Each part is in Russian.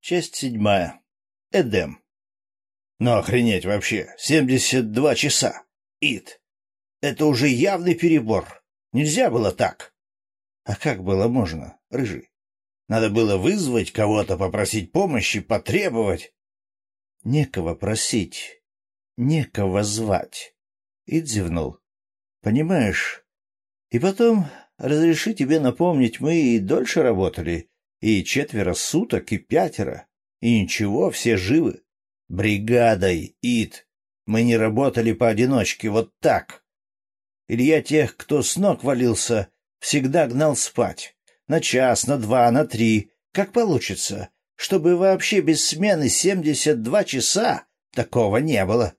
Часть седьмая. Эдем. Ну охренеть вообще, семьдесят два часа. Ит. Это уже явный перебор. Нельзя было так. А как было можно, рыжий? Надо было вызвать кого-то, попросить помощи, потребовать. Некого просить, некого звать. Ид зевнул. Понимаешь? И потом, разреши тебе напомнить, мы и дольше работали, и четверо суток, и пятеро. И ничего, все живы. Бригадой, Ид. Мы не работали поодиночке, вот так. Илья тех, кто с ног валился, всегда гнал спать. На час, на два, на три, как получится. Чтобы вообще без смены семьдесят два часа, такого не было.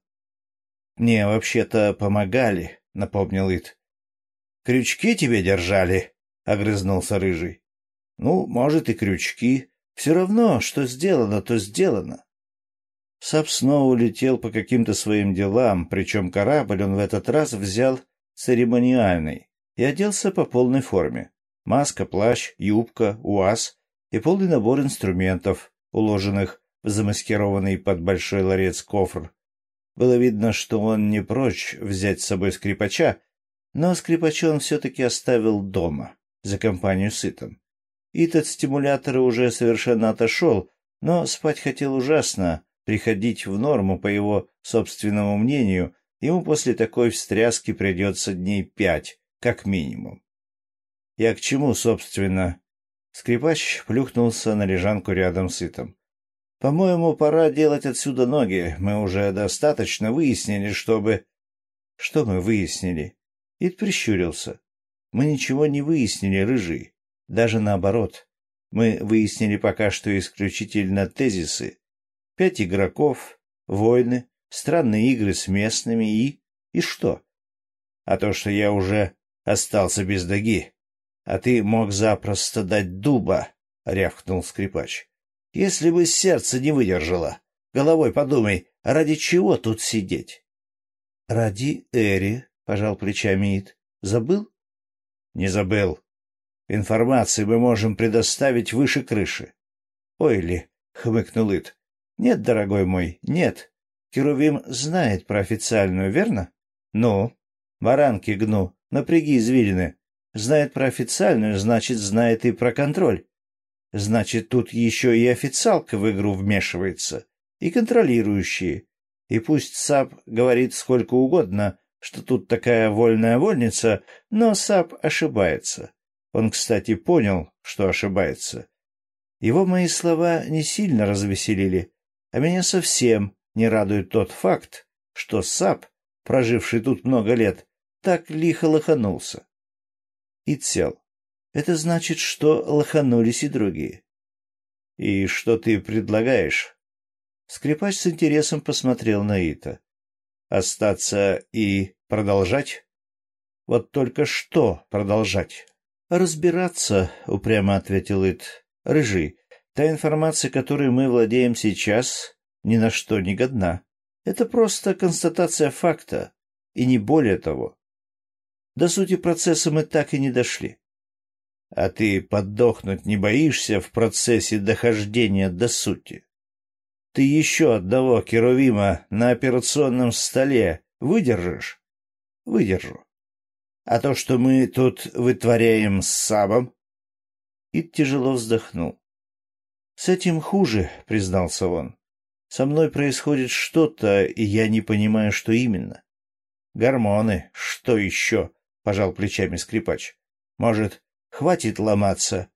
— Мне вообще-то помогали, — напомнил Ид. — Крючки тебе держали, — огрызнулся Рыжий. — Ну, может, и крючки. Все равно, что сделано, то сделано. Сап снова улетел по каким-то своим делам, причем корабль он в этот раз взял церемониальный и оделся по полной форме. Маска, плащ, юбка, уаз и полный набор инструментов, уложенных в замаскированный под большой ларец кофр. Было видно, что он не прочь взять с собой скрипача, но скрипача он все-таки оставил дома, за компанию сытом. Ит от стимулятора уже совершенно отошел, но спать хотел ужасно, приходить в норму, по его собственному мнению, ему после такой встряски придется дней пять, как минимум. Я к чему, собственно? Скрипач плюхнулся на лежанку рядом с Итом. По-моему, пора делать отсюда ноги. Мы уже достаточно выяснили, чтобы... Что мы выяснили? Ит прищурился. Мы ничего не выяснили, рыжий. Даже наоборот. Мы выяснили пока что исключительно тезисы. Пять игроков, войны, странные игры с местными и... И что? А то, что я уже остался без доги. А ты мог запросто дать дуба, — рявкнул скрипач. — Если бы сердце не выдержало. Головой подумай, ради чего тут сидеть? — Ради Эри, — пожал плечами Ид. — Забыл? — Не забыл. Информации мы можем предоставить выше крыши. — Ой ли, — хмыкнул Ит. — Нет, дорогой мой, нет. Керувим знает про официальную, верно? — Ну? Баранки гну, напряги извилины. Знает про официальную, значит, знает и про контроль. Значит, тут еще и официалка в игру вмешивается, и контролирующие. И пусть САП говорит сколько угодно, что тут такая вольная вольница, но САП ошибается. Он, кстати, понял, что ошибается. Его мои слова не сильно развеселили, а меня совсем не радует тот факт, что САП, проживший тут много лет, так лихо лоханулся. И цел. Это значит, что лоханулись и другие. — И что ты предлагаешь? Скрипач с интересом посмотрел на Ита. — Остаться и продолжать? — Вот только что продолжать? «Разбираться», — упрямо ответил Ит. «Рыжий, та информация, которой мы владеем сейчас, ни на что не годна. Это просто констатация факта, и не более того. До сути процесса мы так и не дошли. А ты подохнуть не боишься в процессе дохождения до сути? Ты еще одного Керувима на операционном столе выдержишь? Выдержу. А то, что мы тут вытворяем с Сабом...» Ид тяжело вздохнул. «С этим хуже», — признался он. «Со мной происходит что-то, и я не понимаю, что именно». «Гормоны, что еще?» — пожал плечами скрипач. «Может, хватит ломаться?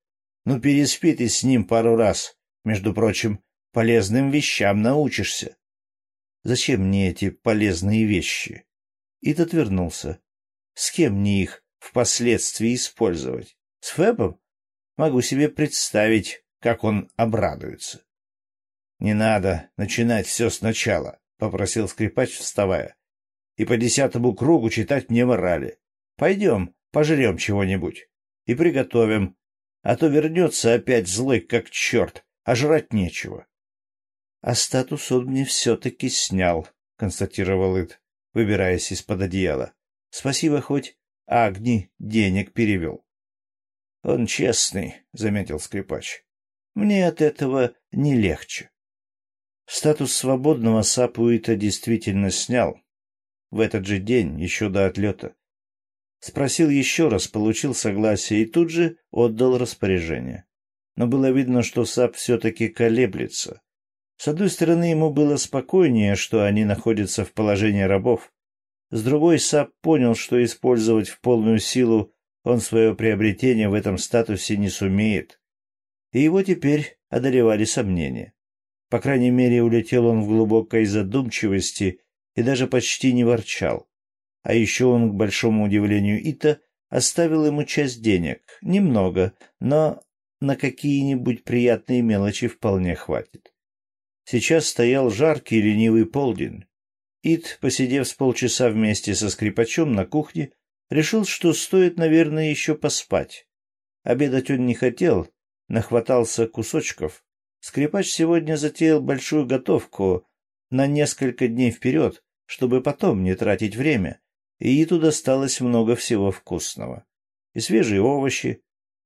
Ну, переспи ты с ним пару раз. Между прочим, полезным вещам научишься». «Зачем мне эти полезные вещи?» Ид отвернулся. С кем мне их впоследствии использовать? С Фэбом? Могу себе представить, как он обрадуется. — Не надо начинать все сначала, — попросил скрипач, вставая. — И по десятому кругу читать мне морали. Пойдем, пожрем чего-нибудь. И приготовим. А то вернется опять злой, как черт, а жрать нечего. — А статус он мне все-таки снял, — констатировал Ид, выбираясь из-под одеяла. Спасибо, хоть Агни денег перевел. — Он честный, — заметил скрипач. — Мне от этого не легче. Статус свободного Сапуита действительно снял. В этот же день, еще до отлета. Спросил еще раз, получил согласие и тут же отдал распоряжение. Но было видно, что Сап все-таки колеблется. С одной стороны, ему было спокойнее, что они находятся в положении рабов. С другой, Сап понял, что использовать в полную силу он свое приобретение в этом статусе не сумеет. И его теперь одолевали сомнения. По крайней мере, улетел он в глубокой задумчивости и даже почти не ворчал. А еще он, к большому удивлению Ита, оставил ему часть денег. Немного, но на какие-нибудь приятные мелочи вполне хватит. Сейчас стоял жаркий ленивый полдень. Ит, посидев с полчаса вместе со скрипачом на кухне, решил, что стоит, наверное, еще поспать. Обедать он не хотел, нахватался кусочков. Скрипач сегодня затеял большую готовку на несколько дней вперед, чтобы потом не тратить время, и Иту досталось много всего вкусного. И свежие овощи.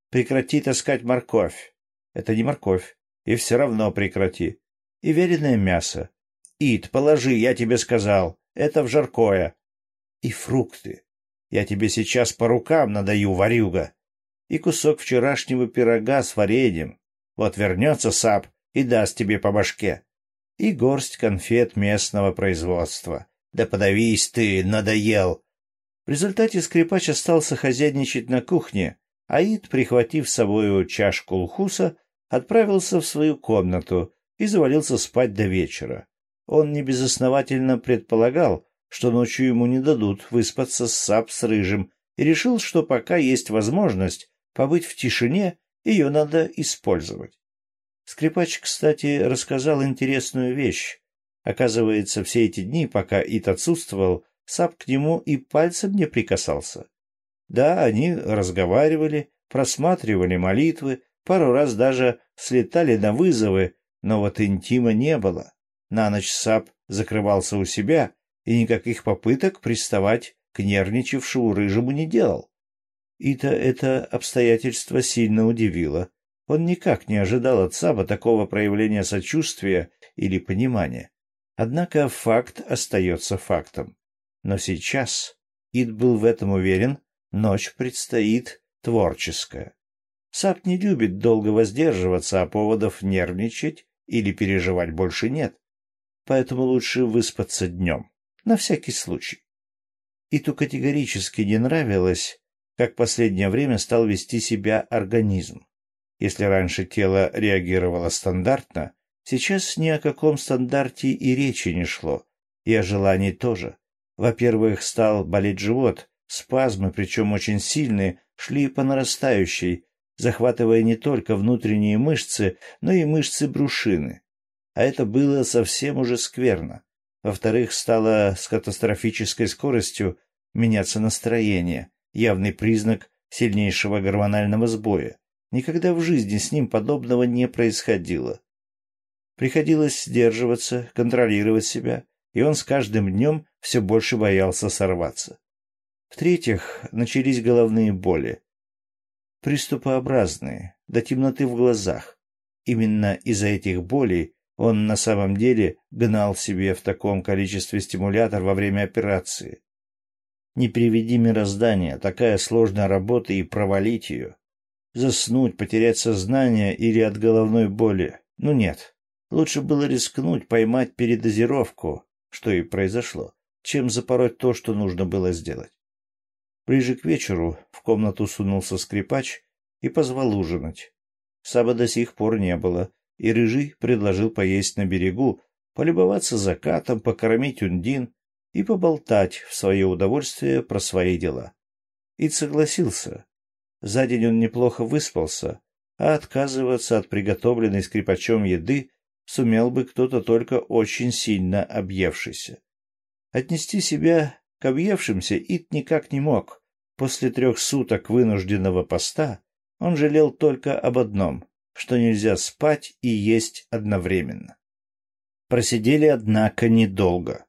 Прекрати таскать морковь. Это не морковь. И все равно прекрати и вяленое мясо. Ид, положи, я тебе сказал. Это в жаркое. И фрукты. Я тебе сейчас по рукам надаю, варюга. И кусок вчерашнего пирога с вареньем. Вот вернется сап и даст тебе по башке. И горсть конфет местного производства. Да подавись ты, надоел. В результате скрипач остался хозяйничать на кухне, а Ид, прихватив с собою чашку лхуса, отправился в свою комнату, и завалился спать до вечера. Он небезосновательно предполагал, что ночью ему не дадут выспаться с сап с рыжим, и решил, что пока есть возможность побыть в тишине, ее надо использовать. Скрипач, кстати, рассказал интересную вещь. Оказывается, все эти дни, пока Ит отсутствовал, Сап к нему и пальцем не прикасался. Да, они разговаривали, просматривали молитвы, пару раз даже слетали на вызовы, но вот интима не было. На ночь Сап закрывался у себя и никаких попыток приставать к нервничавшему рыжему не делал. Ита это обстоятельство сильно удивило. Он никак не ожидал от Саба такого проявления сочувствия или понимания. Однако факт остается фактом. Но сейчас, Ид был в этом уверен, ночь предстоит творческая. Сап не любит долго воздерживаться, а поводов нервничать или переживать больше нет. Поэтому лучше выспаться днем, на всякий случай. Иту категорически не нравилось, как последнее время стал вести себя организм. Если раньше тело реагировало стандартно, сейчас ни о каком стандарте и речи не шло, и о желании тоже. Во-первых, стал болеть живот, спазмы, причем очень сильные, шли по нарастающей, захватывая не только внутренние мышцы, но и мышцы брюшины. А это было совсем уже скверно. Во-вторых, стало с катастрофической скоростью меняться настроение, явный признак сильнейшего гормонального сбоя. Никогда в жизни с ним подобного не происходило. Приходилось сдерживаться, контролировать себя, и он с каждым днем все больше боялся сорваться. В-третьих, начались головные боли приступообразные, до темноты в глазах. Именно из-за этих болей он на самом деле гнал себе в таком количестве стимулятор во время операции. Не приведи мироздание, такая сложная работа и провалить ее. Заснуть, потерять сознание или от головной боли. Ну нет, лучше было рискнуть, поймать передозировку, что и произошло, чем запороть то, что нужно было сделать. Ближе к вечеру в комнату сунулся скрипач и позвал ужинать. Саба до сих пор не было, и Рыжий предложил поесть на берегу, полюбоваться закатом, покормить ундин и поболтать в свое удовольствие про свои дела. Ид согласился. За день он неплохо выспался, а отказываться от приготовленной скрипачом еды сумел бы кто-то только очень сильно объевшийся. Отнести себя к объевшимся Ид никак не мог. После трех суток вынужденного поста он жалел только об одном, что нельзя спать и есть одновременно. Просидели, однако, недолго.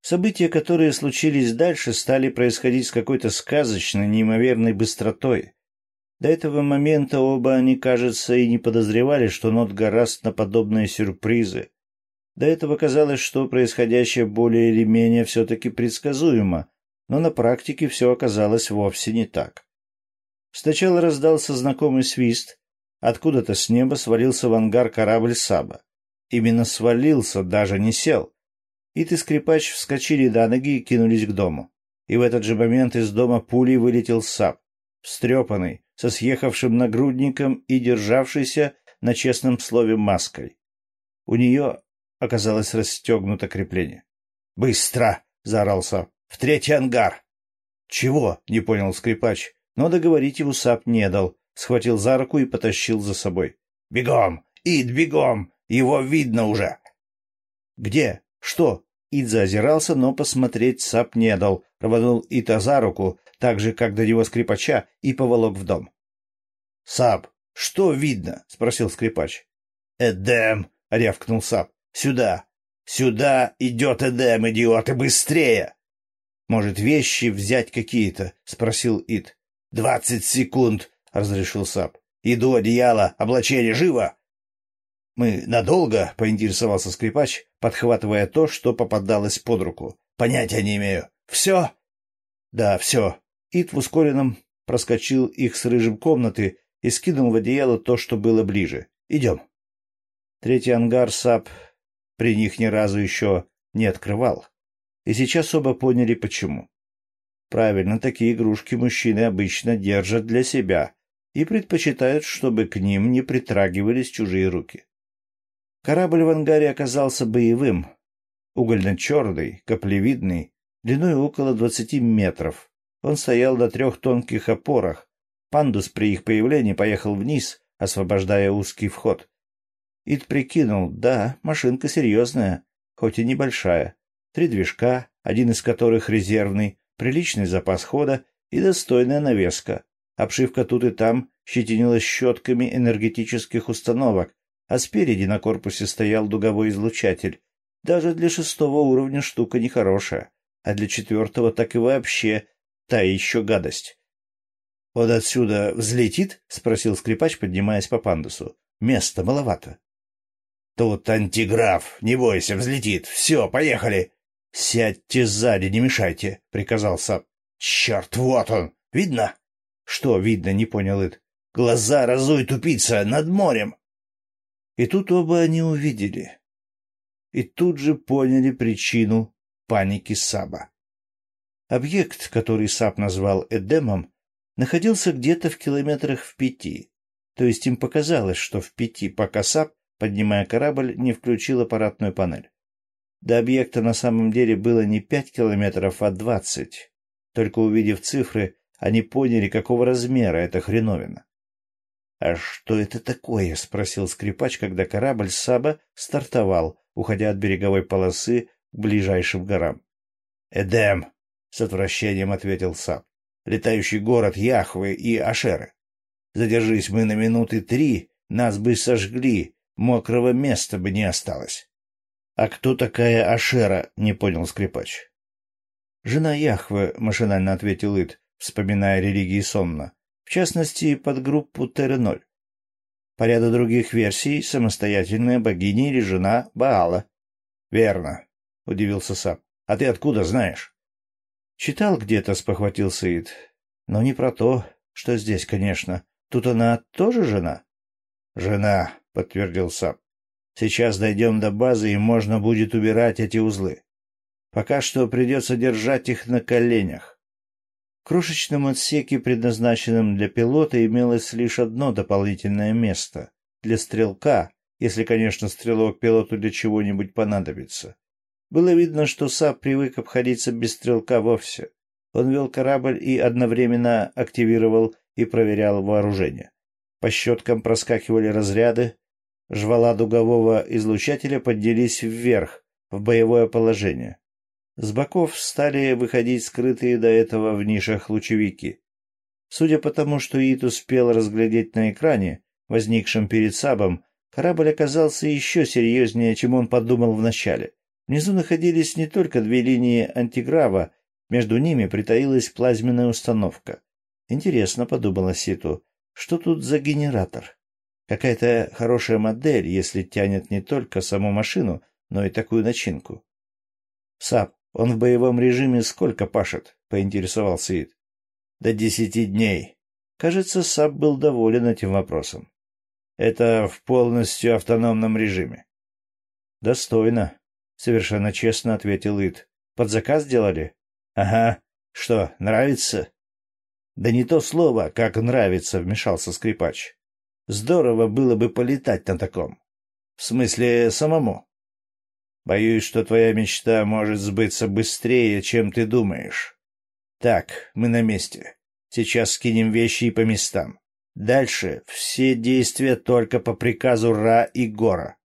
События, которые случились дальше, стали происходить с какой-то сказочной, неимоверной быстротой. До этого момента оба они, кажется, и не подозревали, что Нот гораст на подобные сюрпризы. До этого казалось, что происходящее более или менее все-таки предсказуемо, но на практике все оказалось вовсе не так. Сначала раздался знакомый свист, откуда-то с неба свалился в ангар корабль Саба. Именно свалился, даже не сел. И скрипач вскочили до ноги и кинулись к дому. И в этот же момент из дома пулей вылетел Саб, встрепанный, со съехавшим нагрудником и державшийся на честном слове маской. У нее оказалось расстегнуто крепление. «Быстро!» — заорал Сап. «В третий ангар!» «Чего?» — не понял скрипач, но договорить его Сап не дал, схватил за руку и потащил за собой. «Бегом! Ид, бегом! Его видно уже!» «Где? Что?» Ид заозирался, но посмотреть Сап не дал, рванул Ита за руку, так же, как до него скрипача, и поволок в дом. «Сап, что видно?» — спросил скрипач. «Эдем!» — рявкнул Сап. Сюда! Сюда идет Эдем, идиоты, быстрее! Может, вещи взять какие-то? — спросил Ид. — Двадцать секунд, — разрешил Сап. — Иду, одеяло, облачение, живо! — Мы надолго? — поинтересовался скрипач, подхватывая то, что попадалось под руку. — Понятия не имею. Все? — Да, все. Ид в ускоренном проскочил их с рыжим комнаты и скинул в одеяло то, что было ближе. — Идем. Третий ангар Сап при них ни разу еще не открывал. И сейчас оба поняли, почему. Правильно, такие игрушки мужчины обычно держат для себя и предпочитают, чтобы к ним не притрагивались чужие руки. Корабль в ангаре оказался боевым, угольно-черный, каплевидный, длиной около двадцати метров. Он стоял на трех тонких опорах. Пандус при их появлении поехал вниз, освобождая узкий вход. Ид прикинул, да, машинка серьезная, хоть и небольшая. Три движка, один из которых резервный, приличный запас хода и достойная навеска. Обшивка тут и там щетинилась щетками энергетических установок, а спереди на корпусе стоял дуговой излучатель. Даже для шестого уровня штука нехорошая, а для четвертого так и вообще та еще гадость. — Вот отсюда взлетит? — спросил скрипач, поднимаясь по пандусу. — Места маловато. Тут антиграф, не бойся, взлетит. Все, поехали. — Сядьте сзади, не мешайте, — приказал Сап. — Черт, вот он! Видно? — Что видно, не понял Ит. — Глаза разуй, тупица, над морем. И тут оба они увидели. И тут же поняли причину паники Саба. Объект, который Саб назвал Эдемом, находился где-то в километрах в пяти. То есть им показалось, что в пяти, пока Саб поднимая корабль, не включил аппаратную панель. До объекта на самом деле было не пять километров, а двадцать. Только увидев цифры, они поняли, какого размера эта хреновина. — А что это такое? — спросил скрипач, когда корабль Саба стартовал, уходя от береговой полосы к ближайшим горам. — Эдем! — с отвращением ответил Саб. — Летающий город Яхвы и Ашеры. Задержись мы на минуты три, нас бы сожгли, Мокрого места бы не осталось. — А кто такая Ашера? — не понял скрипач. — Жена Яхвы, — машинально ответил Ид, вспоминая религии сонно. В частности, под группу Тереноль. По ряду других версий, самостоятельная богиня или жена Баала. — Верно, — удивился Сап. — А ты откуда знаешь? — Читал где-то, — спохватился Ид. — Но не про то, что здесь, конечно. Тут она тоже жена? — Жена, подтвердил Сап. Сейчас дойдем до базы, и можно будет убирать эти узлы. Пока что придется держать их на коленях. Крошечном отсеке, предназначенном для пилота, имелось лишь одно дополнительное место — для стрелка, если, конечно, стрелок пилоту для чего-нибудь понадобится. Было видно, что САП привык обходиться без стрелка вовсе. Он вел корабль и одновременно активировал и проверял вооружение. По щеткам проскакивали разряды, Жвала дугового излучателя поднялись вверх, в боевое положение. С боков стали выходить скрытые до этого в нишах лучевики. Судя по тому, что Ит успел разглядеть на экране, возникшем перед Сабом, корабль оказался еще серьезнее, чем он подумал вначале. Внизу находились не только две линии антиграва, между ними притаилась плазменная установка. Интересно, подумала Ситу, Что тут за генератор? Какая-то хорошая модель, если тянет не только саму машину, но и такую начинку. Сап, он в боевом режиме сколько пашет? поинтересовался Ид. До десяти дней. Кажется, Сап был доволен этим вопросом. Это в полностью автономном режиме. Достойно, совершенно честно ответил Ид. Под заказ делали? Ага. Что, нравится? Да не то слово, как нравится, вмешался скрипач. Здорово было бы полетать на таком. В смысле, самому. Боюсь, что твоя мечта может сбыться быстрее, чем ты думаешь. Так, мы на месте. Сейчас скинем вещи и по местам. Дальше все действия только по приказу Ра и Гора.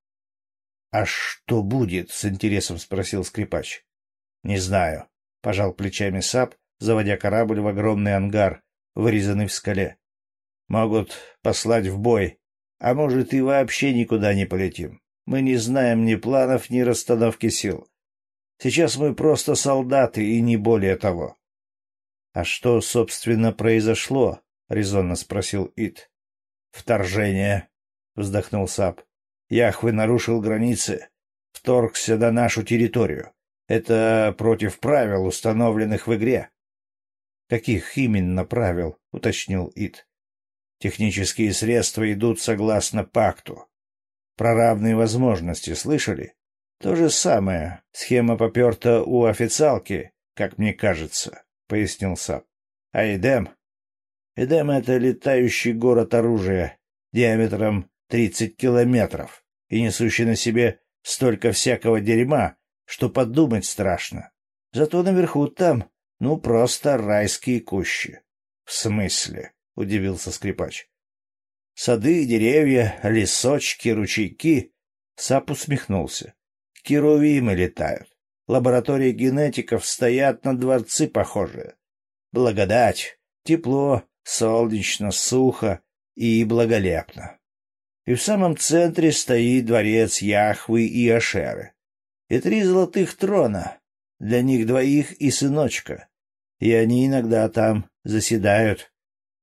— А что будет? — с интересом спросил скрипач. — Не знаю, — пожал плечами Сап, заводя корабль в огромный ангар, вырезанный в скале. — Могут послать в бой, а может и вообще никуда не полетим. Мы не знаем ни планов, ни расстановки сил. Сейчас мы просто солдаты и не более того. — А что, собственно, произошло? — резонно спросил Ит. — Вторжение, — вздохнул Сап. — Яхвы нарушил границы, вторгся на нашу территорию. Это против правил, установленных в игре. — Каких именно правил? — уточнил Ит. — Технические средства идут согласно пакту. Про равные возможности слышали? То же самое. Схема поперта у официалки, как мне кажется, — пояснил Сап. А Эдем? Эдем — это летающий город оружия диаметром 30 километров и несущий на себе столько всякого дерьма, что подумать страшно. Зато наверху там, ну, просто райские кущи. — В смысле? — удивился скрипач. Сады, деревья, лесочки, ручейки. Сап усмехнулся. Керувимы летают. Лаборатории генетиков стоят на дворцы похожие. Благодать, тепло, солнечно, сухо и благолепно. И в самом центре стоит дворец Яхвы и Ашеры. И три золотых трона, для них двоих и сыночка. И они иногда там заседают.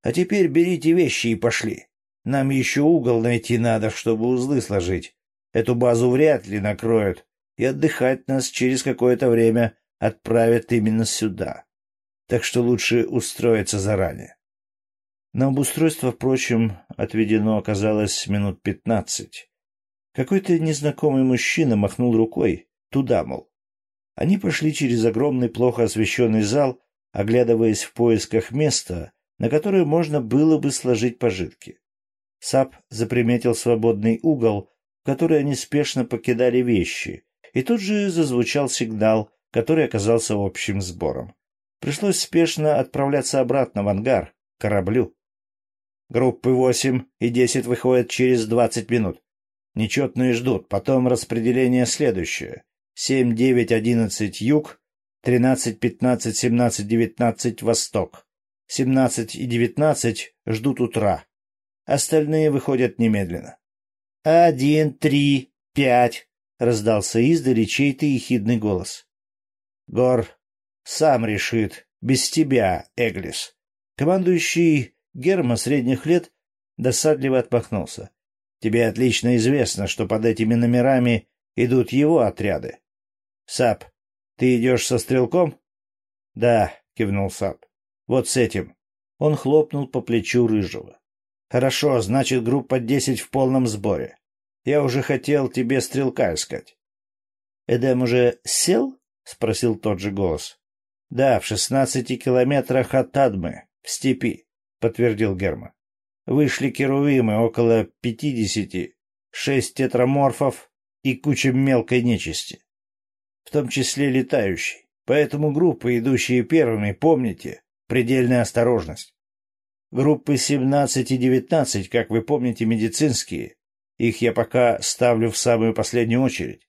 А теперь берите вещи и пошли. Нам еще угол найти надо, чтобы узлы сложить. Эту базу вряд ли накроют, и отдыхать нас через какое-то время отправят именно сюда. Так что лучше устроиться заранее. На обустройство, впрочем, отведено оказалось минут пятнадцать. Какой-то незнакомый мужчина махнул рукой, туда, мол. Они пошли через огромный, плохо освещенный зал, оглядываясь в поисках места, на которое можно было бы сложить пожитки. Сап заприметил свободный угол, в который они спешно покидали вещи, и тут же зазвучал сигнал, который оказался общим сбором. Пришлось спешно отправляться обратно в ангар, к кораблю. Группы восемь и десять выходят через двадцать минут. Нечетные ждут, потом распределение следующее. Семь, девять, одиннадцать — юг, тринадцать, пятнадцать, семнадцать, девятнадцать — восток. Семнадцать и девятнадцать ждут утра. Остальные выходят немедленно. «Один, три, пять!» — раздался издали чей-то ехидный голос. «Гор сам решит, без тебя, Эглис». Командующий Герма средних лет досадливо отмахнулся. «Тебе отлично известно, что под этими номерами идут его отряды. Сап, ты идешь со стрелком?» «Да», — кивнул Сап. «Вот с этим». Он хлопнул по плечу Рыжего. Хорошо, значит, группа десять в полном сборе. Я уже хотел тебе стрелка искать. Эдем уже сел? спросил тот же голос. Да, в шестнадцати километрах от Адмы, в степи, подтвердил Герма. Вышли керувимы около пятидесяти, шесть тетраморфов и куча мелкой нечисти, в том числе летающей. Поэтому группы, идущие первыми, помните, предельная осторожность. Группы 17 и 19, как вы помните, медицинские. Их я пока ставлю в самую последнюю очередь.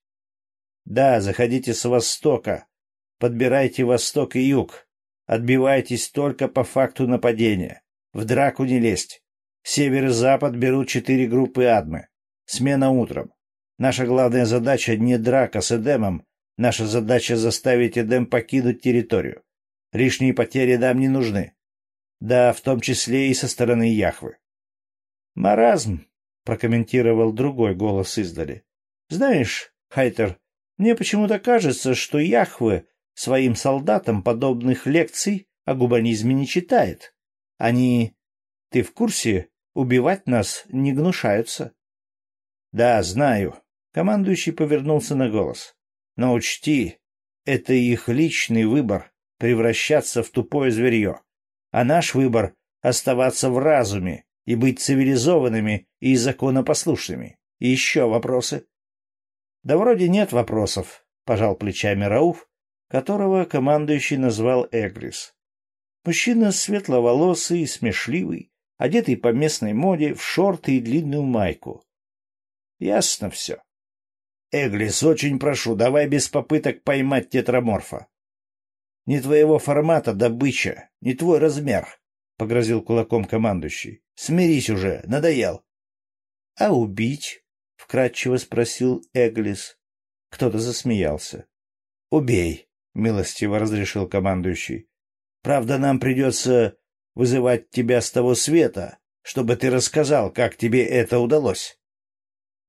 Да, заходите с востока. Подбирайте восток и юг. Отбивайтесь только по факту нападения. В драку не лезть. Север и запад берут четыре группы Адмы. Смена утром. Наша главная задача не драка с Эдемом. Наша задача заставить Эдем покинуть территорию. Лишние потери нам не нужны. Да, в том числе и со стороны Яхвы. Маразм, прокомментировал другой голос издали. Знаешь, Хайтер, мне почему-то кажется, что Яхве своим солдатам подобных лекций о гуманизме не читает. Они, ты в курсе, убивать нас не гнушаются. Да, знаю. Командующий повернулся на голос. Но учти, это их личный выбор — превращаться в тупое зверье. А наш выбор — оставаться в разуме и быть цивилизованными и законопослушными. И еще вопросы? Да вроде нет вопросов, — пожал плечами Рауф, которого командующий назвал Эглис. Мужчина светловолосый смешливый, одетый по местной моде в шорты и длинную майку. Ясно все. Эглис, очень прошу, давай без попыток поймать тетраморфа. Не твоего формата добыча, не твой размер, — погрозил кулаком командующий. Смирись уже, надоел. — А убить? — вкратчиво спросил Эглис. Кто-то засмеялся. — Убей, — милостиво разрешил командующий. — Правда, нам придется вызывать тебя с того света, чтобы ты рассказал, как тебе это удалось.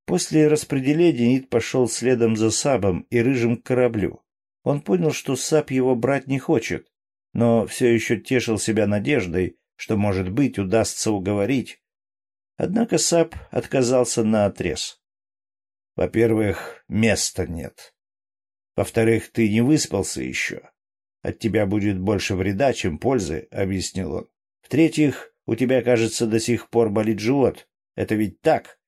После распределения Нит пошел следом за Сабом и Рыжим к кораблю. Он понял, что Саб его брать не хочет, но все еще тешил себя надеждой, что, может быть, удастся уговорить. Однако Саб отказался на отрез. Во-первых, места нет. Во-вторых, ты не выспался еще. От тебя будет больше вреда, чем пользы, — объяснил он. В-третьих, у тебя, кажется, до сих пор болит живот. Это ведь так?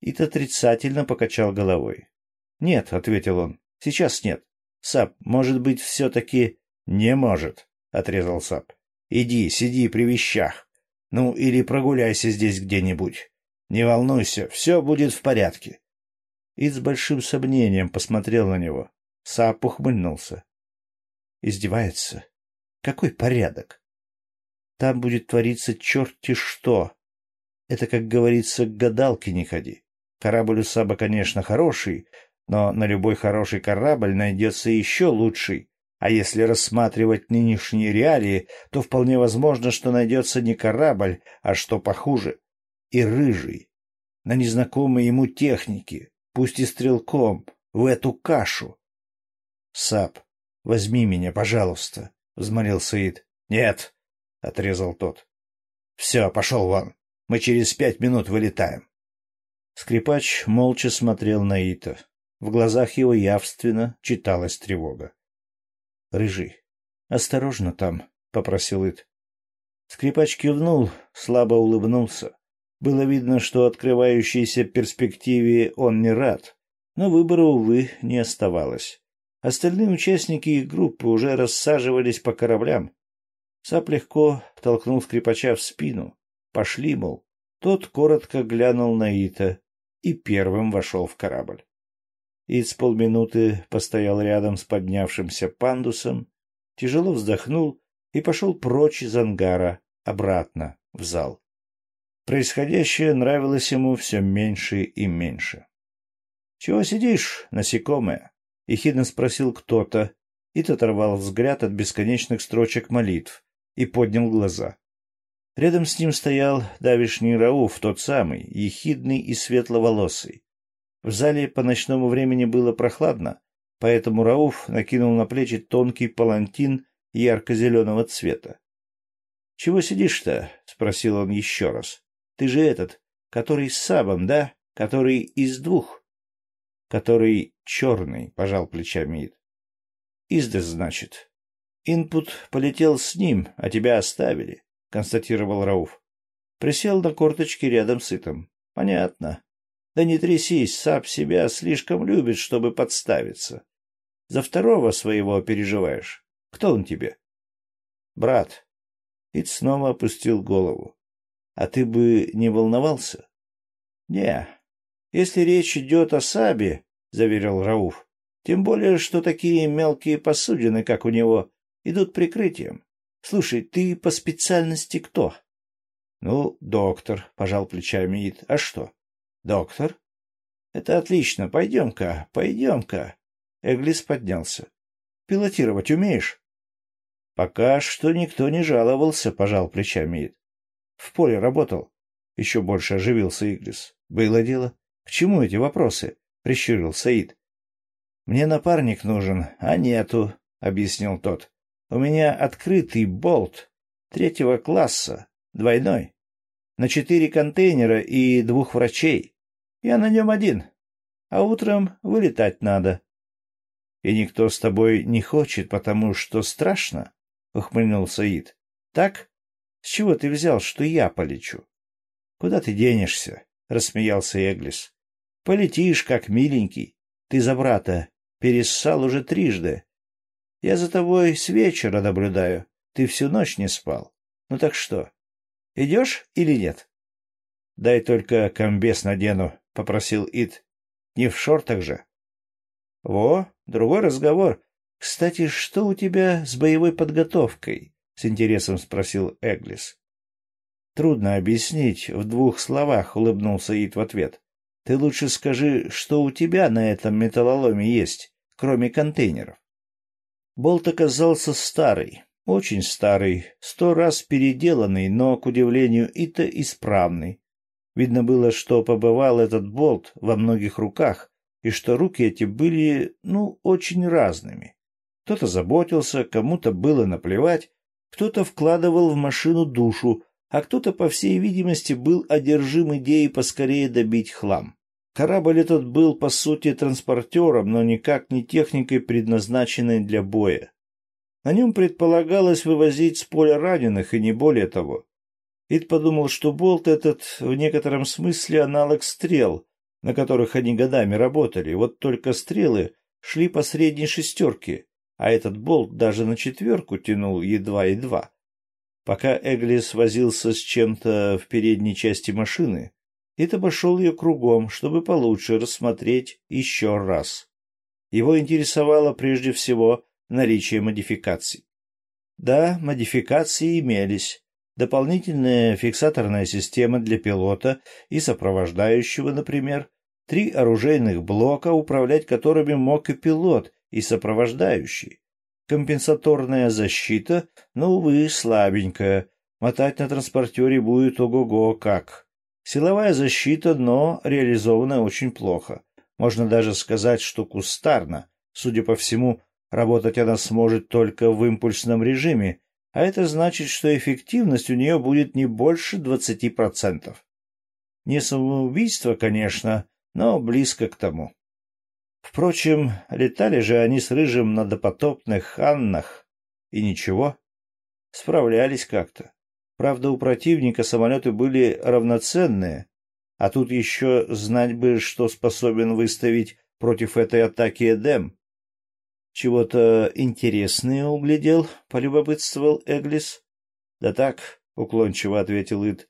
Ит отрицательно покачал головой. — Нет, — ответил он, — сейчас нет. Сап, может быть, все-таки... — Не может, — отрезал Сап. — Иди, сиди при вещах. Ну, или прогуляйся здесь где-нибудь. Не волнуйся, все будет в порядке. Ит с большим сомнением посмотрел на него. Сап ухмыльнулся. Издевается. Какой порядок? Там будет твориться черти что. Это, как говорится, к гадалке не ходи. Корабль у Саба, конечно, хороший, но на любой хороший корабль найдется еще лучший. А если рассматривать нынешние реалии, то вполне возможно, что найдется не корабль, а что похуже. И рыжий. На незнакомой ему технике, пусть и стрелком, в эту кашу. — Саб, возьми меня, пожалуйста, — взмолил Саид. — Нет, — отрезал тот. — Все, пошел вон. Мы через пять минут вылетаем. Скрипач молча смотрел на Ита. В глазах его явственно читалась тревога. — Рыжий, осторожно там, — попросил Ит. Скрипач кивнул, слабо улыбнулся. Было видно, что открывающейся перспективе он не рад, но выбора, увы, не оставалось. Остальные участники их группы уже рассаживались по кораблям. Сап легко толкнул скрипача в спину. Пошли, мол. Тот коротко глянул на Ита, и первым вошел в корабль. Иц полминуты постоял рядом с поднявшимся пандусом, тяжело вздохнул и пошел прочь из ангара, обратно, в зал. Происходящее нравилось ему все меньше и меньше. — Чего сидишь, насекомое? — ехидно спросил кто-то. Ит оторвал взгляд от бесконечных строчек молитв и поднял глаза. Рядом с ним стоял давишний Рауф, тот самый, ехидный и светловолосый. В зале по ночному времени было прохладно, поэтому Рауф накинул на плечи тонкий палантин ярко-зеленого цвета. — Чего сидишь-то? — спросил он еще раз. — Ты же этот, который с сабом, да? Который из двух? — Который черный, — пожал плечами Ид. — Издас, значит. Инпут полетел с ним, а тебя оставили констатировал Рауф. Присел на корточки рядом с Итом. Понятно. Да не трясись, Сап себя слишком любит, чтобы подставиться. За второго своего переживаешь. Кто он тебе? Брат. Ит снова опустил голову. А ты бы не волновался? Не. Если речь идет о Сабе, заверил Рауф, тем более, что такие мелкие посудины, как у него, идут прикрытием. Слушай, ты по специальности кто? Ну, доктор, пожал плечами Ид. А что? Доктор? Это отлично. Пойдем-ка, пойдем-ка. Эглис поднялся. Пилотировать умеешь? Пока что никто не жаловался, пожал плечами Ид. В поле работал. — еще больше оживился Иглис. — Было дело. К чему эти вопросы? — прищурил Саид. — Мне напарник нужен, а нету, — объяснил тот. — У меня открытый болт третьего класса, двойной, на четыре контейнера и двух врачей. Я на нем один, а утром вылетать надо. — И никто с тобой не хочет, потому что страшно? — ухмыльнул Саид. — Так? С чего ты взял, что я полечу? — Куда ты денешься? — рассмеялся Эглис. — Полетишь, как миленький. Ты за брата перессал уже трижды. Я за тобой с вечера наблюдаю. Ты всю ночь не спал. Ну так что, идешь или нет? — Дай только комбез надену, — попросил Ид. — Не в шортах же. — Во, другой разговор. Кстати, что у тебя с боевой подготовкой? — с интересом спросил Эглис. — Трудно объяснить в двух словах, — улыбнулся Ид в ответ. — Ты лучше скажи, что у тебя на этом металлоломе есть, кроме контейнеров. Болт оказался старый, очень старый, сто раз переделанный, но, к удивлению Ита, исправный. Видно было, что побывал этот болт во многих руках, и что руки эти были, ну, очень разными. Кто-то заботился, кому-то было наплевать, кто-то вкладывал в машину душу, а кто-то, по всей видимости, был одержим идеей поскорее добить хлам. Корабль этот был, по сути, транспортером, но никак не техникой, предназначенной для боя. На нем предполагалось вывозить с поля раненых, и не более того. Ид подумал, что болт этот в некотором смысле аналог стрел, на которых они годами работали, вот только стрелы шли по средней шестерке, а этот болт даже на четверку тянул едва-едва. Пока Эглис возился с чем-то в передней части машины, Ит обошел ее кругом, чтобы получше рассмотреть еще раз. Его интересовало прежде всего наличие модификаций. Да, модификации имелись. Дополнительная фиксаторная система для пилота и сопровождающего, например, три оружейных блока, управлять которыми мог и пилот, и сопровождающий. Компенсаторная защита, но, увы, слабенькая. Мотать на транспортере будет ого-го как. Силовая защита, но реализована очень плохо. Можно даже сказать, что кустарно. Судя по всему, работать она сможет только в импульсном режиме, а это значит, что эффективность у нее будет не больше 20%. Не самоубийство, конечно, но близко к тому. Впрочем, летали же они с Рыжим на допотопных Аннах, и ничего, справлялись как-то. Правда, у противника самолеты были равноценные, а тут еще знать бы, что способен выставить против этой атаки Эдем. Чего-то интересное углядел, полюбопытствовал Эглис. Да так, уклончиво ответил Ид.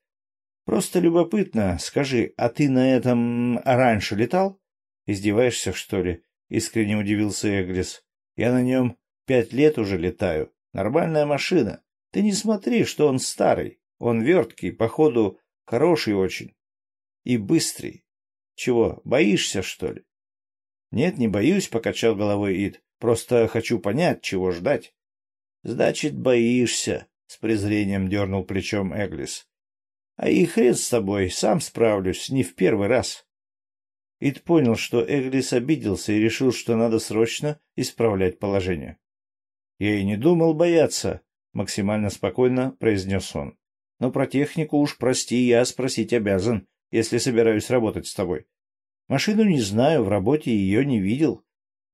Просто любопытно. Скажи, а ты на этом раньше летал? Издеваешься, что ли? Искренне удивился Эглис. Я на нем пять лет уже летаю. Нормальная машина. Ты не смотри, что он старый. Он верткий, походу, хороший очень. И быстрый. Чего, боишься, что ли? Нет, не боюсь, покачал головой Ид. Просто хочу понять, чего ждать. Значит, боишься, с презрением дернул плечом Эглис. А и хрен с тобой, сам справлюсь, не в первый раз. Ид понял, что Эглис обиделся и решил, что надо срочно исправлять положение. — Я и не думал бояться, — максимально спокойно произнес он. — Но про технику уж прости, я спросить обязан, если собираюсь работать с тобой. Машину не знаю, в работе ее не видел.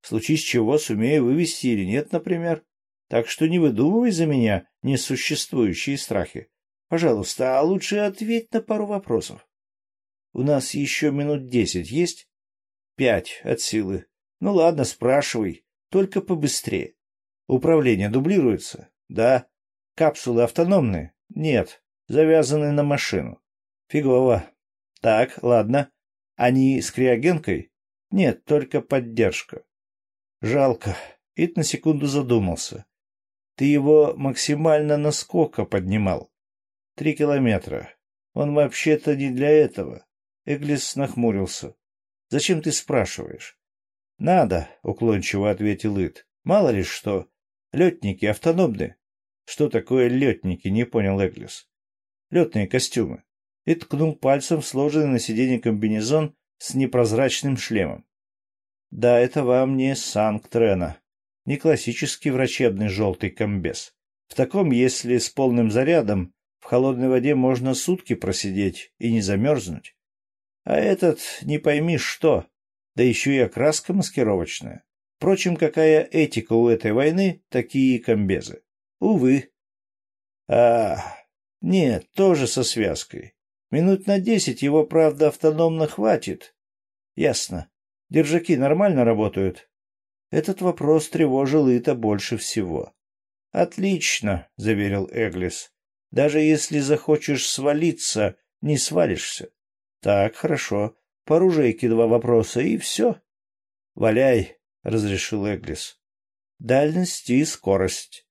В случае чего сумею вывести или нет, например. Так что не выдумывай за меня несуществующие страхи. Пожалуйста, а лучше ответь на пару вопросов. У нас еще минут десять есть? Пять от силы. Ну ладно, спрашивай, только побыстрее. Управление дублируется? Да. Капсулы автономные? Нет. Завязаны на машину. Фигово. Так, ладно. Они с криогенкой? Нет, только поддержка. Жалко. Ит на секунду задумался. Ты его максимально насколько поднимал? Три километра. Он вообще-то не для этого. Эглис нахмурился. — Зачем ты спрашиваешь? — Надо, — уклончиво ответил Ит. — Мало ли что. Летники автономны. — Что такое летники? — не понял Эглис. — Летные костюмы. и ткнул пальцем сложенный на сиденье комбинезон с непрозрачным шлемом. Да, это вам не Санктрена, не классический врачебный желтый комбез. В таком, если с полным зарядом, в холодной воде можно сутки просидеть и не замерзнуть. А этот не пойми что, да еще и окраска маскировочная. Впрочем, какая этика у этой войны, такие комбезы. Увы. А, нет, тоже со связкой. Минут на десять его, правда, автономно хватит. Ясно. Держаки нормально работают? Этот вопрос тревожил Ита больше всего. «Отлично», — заверил Эглис. «Даже если захочешь свалиться, не свалишься. Так, хорошо. По оружейке два вопроса, и все. Валяй, — разрешил Эглис. Дальность и скорость.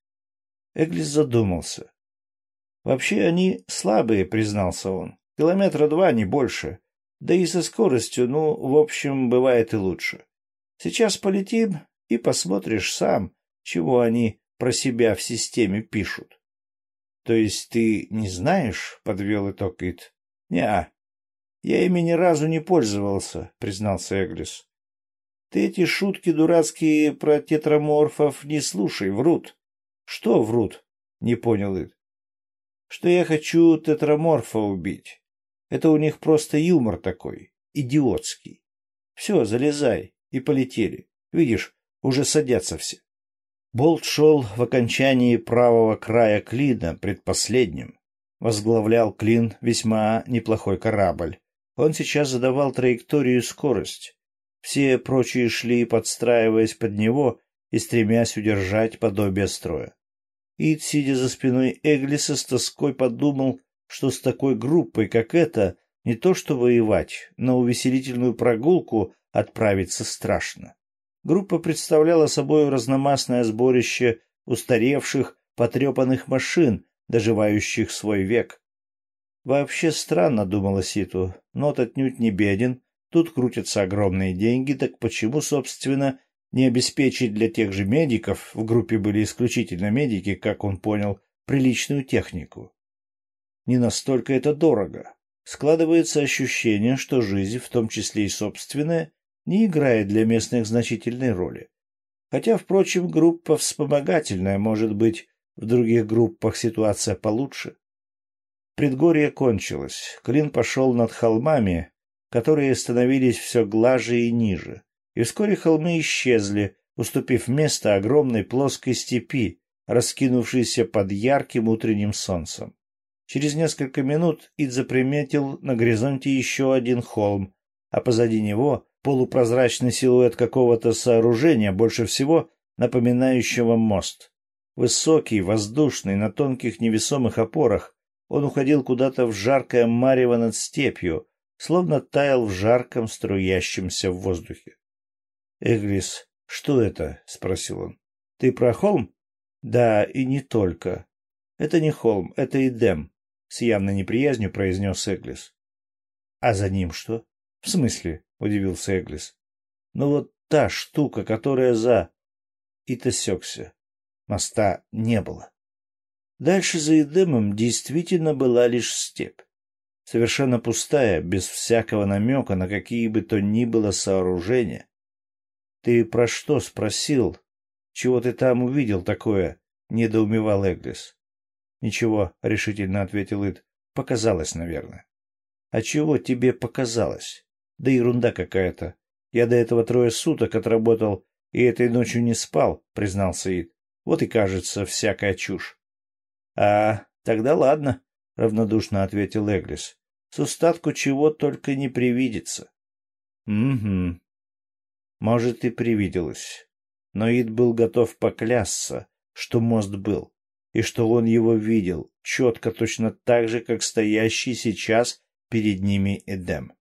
Эглис задумался. Вообще они слабые, признался он. Километра два, не больше. Да и со скоростью, ну, в общем, бывает и лучше. Сейчас полетим и посмотришь сам, чего они про себя в системе пишут. — То есть ты не знаешь? — подвел итог Ит. — Не, я ими ни разу не пользовался, признался Эглис. Ты эти шутки дурацкие про тетраморфов не слушай, врут. Что врут? Не понял Ид. Что я хочу тетраморфа убить. Это у них просто юмор такой, идиотский. Все, залезай, и полетели. Видишь, уже садятся все. Болт шел в окончании правого края клина, предпоследним. Возглавлял клин весьма неплохой корабль, он сейчас задавал траекторию и скорость. Все прочие шли, подстраиваясь под него и стремясь удержать подобие строя. Ид, сидя за спиной Эглиса, с тоской подумал, что с такой группой, как эта, не то что воевать, на увеселительную прогулку отправиться страшно. Группа представляла собой разномастное сборище устаревших, потрепанных машин, доживающих свой век. Вообще странно, думала Ситу, но отнюдь не беден, тут крутятся огромные деньги, так почему, собственно, не обеспечить для тех же медиков, в группе были исключительно медики, как он понял, приличную технику? Не настолько это дорого. Складывается ощущение, что жизнь, в том числе и собственная, не играет для местных значительной роли. Хотя, впрочем, группа вспомогательная, может быть, в других группах ситуация получше. Предгорье кончилось. Клин пошел над холмами, которые становились все глаже и ниже. И вскоре холмы исчезли, уступив место огромной плоской степи, раскинувшейся под ярким утренним солнцем. Через несколько минут Ид заприметил на горизонте еще один холм, а позади него полупрозрачный силуэт какого-то сооружения, больше всего напоминающего мост. Высокий, воздушный, на тонких невесомых опорах, он уходил куда-то в жаркое марево над степью, словно таял в жарком струящемся в воздухе. — Эглис, что это? — спросил он. — Ты про холм? — Да, и не только. — Это не холм, это Эдем, — с явной неприязнью произнес Эглис. — А за ним что? — В смысле? — удивился Эглис. — Ну вот та штука, которая за... И тосекся. Моста не было. Дальше за Эдемом действительно была лишь степь. Совершенно пустая, без всякого намека на какие бы то ни было сооружения. — Ты про что спросил? Чего ты там увидел такое? — недоумевал Эглис. — Ничего, — решительно ответил Ид. — Показалось, наверное. — А чего тебе показалось? Да ерунда какая-то. Я до этого трое суток отработал и этой ночью не спал, — признался Ид. Вот и кажется всякая чушь. А, тогда ладно, — равнодушно ответил Эглис. — С устатку чего только не привидится. — Угу. Может, и привиделось. Но Ид был готов поклясться, что мост был, и что он его видел, четко точно так же, как стоящий сейчас перед ними Эдем.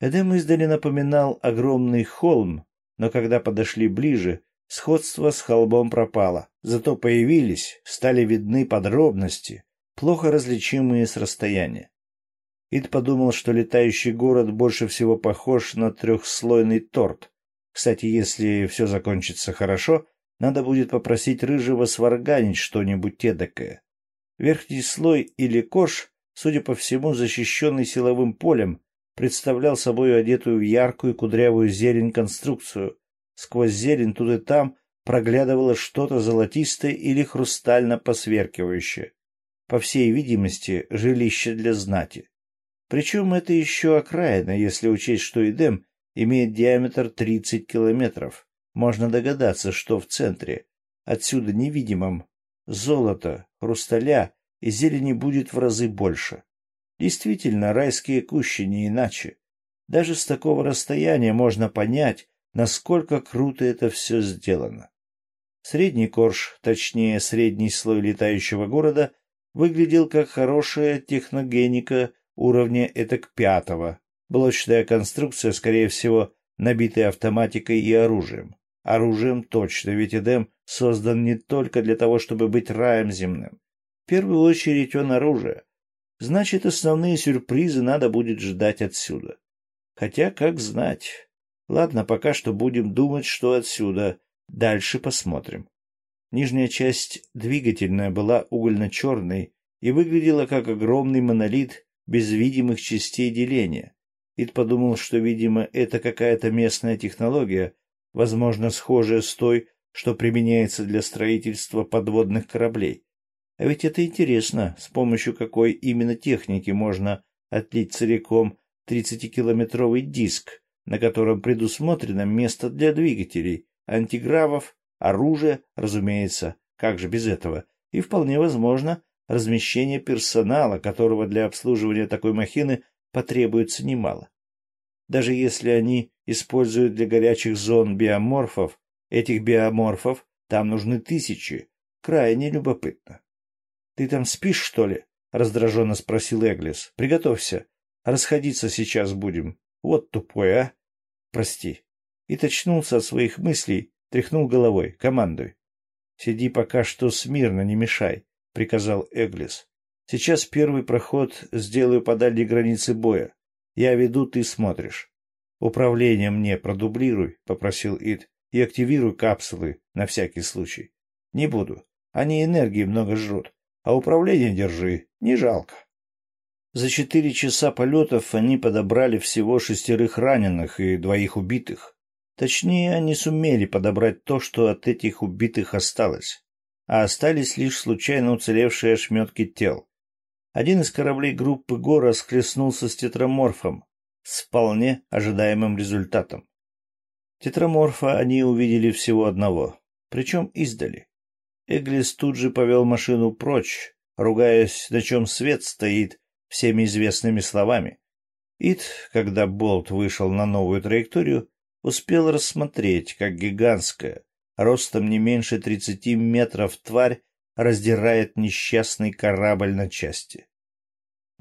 Эдем издали напоминал огромный холм, но когда подошли ближе, Сходство с холбом пропало, зато появились, стали видны подробности, плохо различимые с расстояния. Ид подумал, что летающий город больше всего похож на трехслойный торт. Кстати, если все закончится хорошо, надо будет попросить Рыжего сварганить что-нибудь эдакое. Верхний слой или кош судя по всему, защищенный силовым полем, представлял собой одетую в яркую кудрявую зелень конструкцию. Сквозь зелень тут и там проглядывало что-то золотистое или хрустально посверкивающее. По всей видимости, жилище для знати. Причем это еще окраина, если учесть, что Эдем имеет диаметр 30 километров. Можно догадаться, что в центре, отсюда невидимом, золото, хрусталя и зелени будет в разы больше. Действительно, райские кущи не иначе. Даже с такого расстояния можно понять, насколько круто это все сделано. Средний корж, точнее средний слой летающего города, выглядел как хорошая техногеника уровня этак пятого. Блочная конструкция, скорее всего, набитая автоматикой и оружием. Оружием точно, ведь Эдем создан не только для того, чтобы быть раем земным. В первую очередь он оружие. Значит, основные сюрпризы надо будет ждать отсюда. Хотя, как знать. Ладно, пока что будем думать, что отсюда. Дальше посмотрим. Нижняя часть двигательная была угольно-черной и выглядела как огромный монолит без видимых частей деления. Ид подумал, что, видимо, это какая-то местная технология, возможно, схожая с той, что применяется для строительства подводных кораблей. А ведь это интересно, с помощью какой именно техники можно отлить целиком 30-километровый диск, на котором предусмотрено место для двигателей, антигравов, оружия, разумеется, как же без этого, и вполне возможно размещение персонала, которого для обслуживания такой махины потребуется немало. Даже если они используют для горячих зон биоморфов, этих биоморфов там нужны тысячи. Крайне любопытно. — Ты там спишь, что ли? — раздраженно спросил Эглис. — Приготовься. Расходиться сейчас будем. Вот тупой, а? Прости. И точнулся от своих мыслей, тряхнул головой. Командуй. — Сиди пока что смирно, не мешай, — приказал Эглис. — Сейчас первый проход сделаю по дальней границе боя. Я веду, ты смотришь. Управление мне продублируй, — попросил Ид, — и активируй капсулы на всякий случай. Не буду. Они энергии много жрут. А управление держи, не жалко. За четыре часа полетов они подобрали всего шестерых раненых и двоих убитых. Точнее, они сумели подобрать то, что от этих убитых осталось. А остались лишь случайно уцелевшие ошметки тел. Один из кораблей группы Гора схлестнулся с тетраморфом с вполне ожидаемым результатом. Тетраморфа они увидели всего одного, причем издали. Эглис тут же повел машину прочь, ругаясь, на чем свет стоит, всеми известными словами. Ид, когда болт вышел на новую траекторию, успел рассмотреть, как гигантская, ростом не меньше тридцати метров тварь раздирает несчастный корабль на части.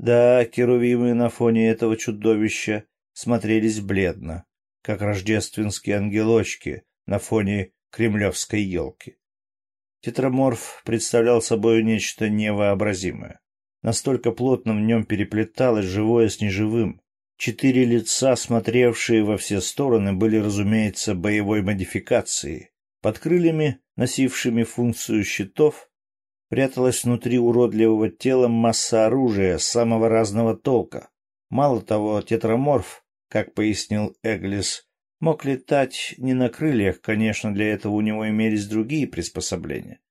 Да, керувимы на фоне этого чудовища смотрелись бледно, как рождественские ангелочки на фоне кремлевской елки. Тетраморф представлял собой нечто невообразимое. Настолько плотно в нем переплеталось живое с неживым. Четыре лица, смотревшие во все стороны, были, разумеется, боевой модификацией. Под крыльями, носившими функцию щитов, пряталась внутри уродливого тела масса оружия самого разного толка. Мало того, тетраморф, как пояснил Эглис, мог летать не на крыльях, конечно, для этого у него имелись другие приспособления.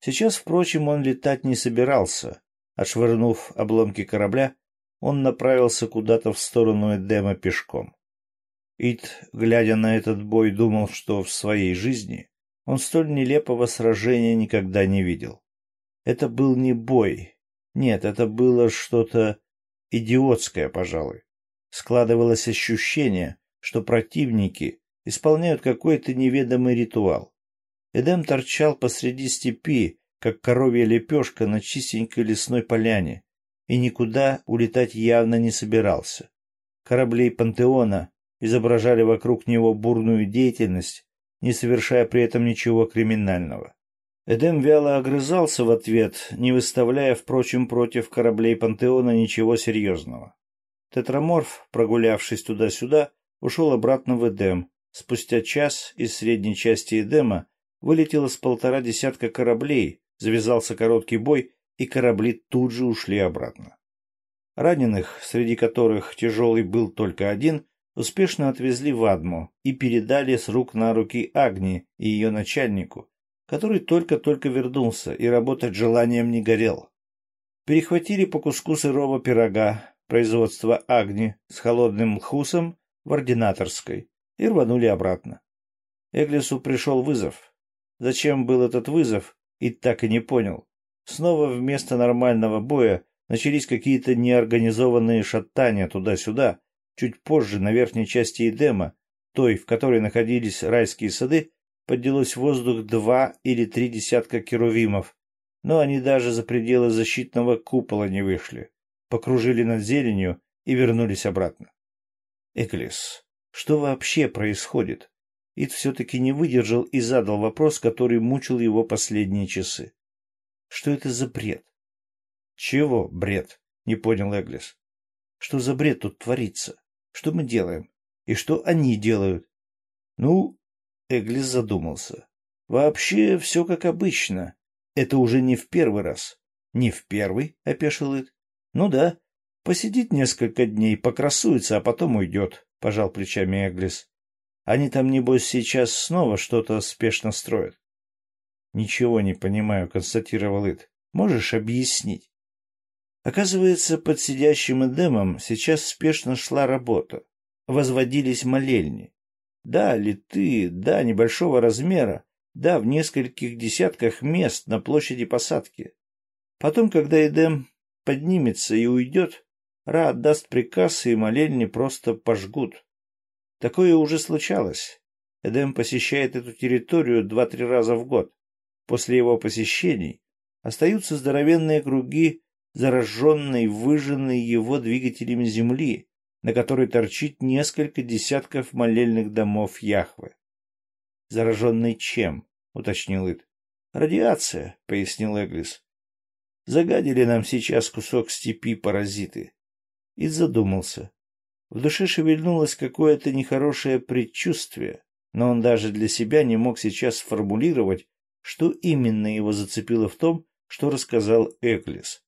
Сейчас, впрочем, он летать не собирался. Отшвырнув обломки корабля, он направился куда-то в сторону Эдема пешком. Ид, глядя на этот бой, думал, что в своей жизни он столь нелепого сражения никогда не видел. Это был не бой. Нет, это было что-то идиотское, пожалуй. Складывалось ощущение, что противники исполняют какой-то неведомый ритуал. Эдем торчал посреди степи, как коровья лепешка на чистенькой лесной поляне, и никуда улетать явно не собирался. Корабли пантеона изображали вокруг него бурную деятельность, не совершая при этом ничего криминального. Эдем вяло огрызался в ответ, не выставляя, впрочем, против кораблей Пантеона ничего серьезного. Тетраморф, прогулявшись туда-сюда, ушел обратно в Эдем. Спустя час из средней части Эдема вылетело с полтора десятка кораблей, завязался короткий бой, и корабли тут же ушли обратно. Раненых, среди которых тяжелый был только один, успешно отвезли в Адму и передали с рук на руки Агни и ее начальнику, который только-только вернулся и работать желанием не горел. Перехватили по куску сырого пирога производства Агни с холодным лхусом в ординаторской и рванули обратно. Эглису пришел вызов. Зачем был этот вызов, и так и не понял. Снова вместо нормального боя начались какие-то неорганизованные шатания туда-сюда. Чуть позже на верхней части Эдема, той, в которой находились райские сады, поднялось в воздух два или три десятка керувимов, но они даже за пределы защитного купола не вышли, покружили над зеленью и вернулись обратно. Эклис, что вообще происходит? Ид все-таки не выдержал и задал вопрос, который мучил его последние часы. Что это за бред? Чего бред? Не понял Эглис. Что за бред тут творится? Что мы делаем? И что они делают? Ну, Эглис задумался. Вообще все как обычно. Это уже не в первый раз. Не в первый, опешил Ид. Ну да, посидит несколько дней, покрасуется, а потом уйдет, пожал плечами Эглис. Они там, небось, сейчас снова что-то спешно строят. — Ничего не понимаю, — констатировал Ит. — Можешь объяснить? Оказывается, под сидящим Эдемом сейчас спешно шла работа. Возводились молельни. Да, литы, да, небольшого размера, да, в нескольких десятках мест на площади посадки. Потом, когда Эдем поднимется и уйдет, Ра отдаст приказ, и молельни просто пожгут. Такое уже случалось. Эдем посещает эту территорию два-три раза в год. После его посещений остаются здоровенные круги, зараженные, выжженные его двигателями земли, на которой торчит несколько десятков молельных домов Яхвы. «Зараженный чем?» — уточнил Ид. «Радиация», — пояснил Эглис. «Загадили нам сейчас кусок степи паразиты». Ид задумался. В душе шевельнулось какое-то нехорошее предчувствие, но он даже для себя не мог сейчас сформулировать, что именно его зацепило в том, что рассказал Эклис.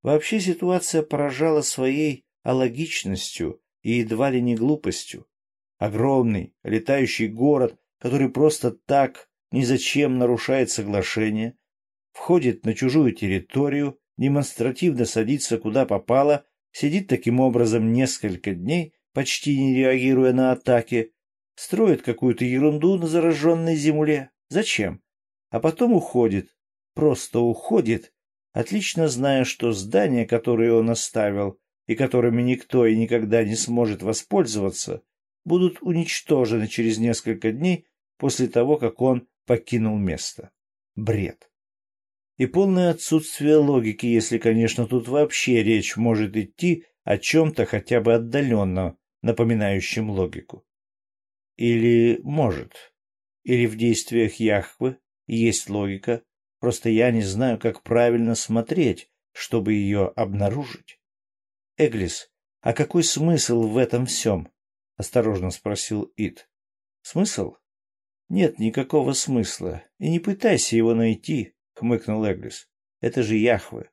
Вообще ситуация поражала своей алогичностью и едва ли не глупостью. Огромный, летающий город, который просто так, ни зачем нарушает соглашение, входит на чужую территорию, демонстративно садится куда попало сидит таким образом несколько дней, почти не реагируя на атаки, строит какую-то ерунду на зараженной земле. Зачем? А потом уходит. Просто уходит, отлично зная, что здания, которые он оставил, и которыми никто и никогда не сможет воспользоваться, будут уничтожены через несколько дней после того, как он покинул место. Бред и полное отсутствие логики, если, конечно, тут вообще речь может идти о чем-то хотя бы отдаленно напоминающем логику. Или может. Или в действиях Яхвы есть логика, просто я не знаю, как правильно смотреть, чтобы ее обнаружить. Эглис, а какой смысл в этом всем? — осторожно спросил Ит. — Смысл? Нет никакого смысла, и не пытайся его найти, — хмыкнул Эглис. — Это же Яхве.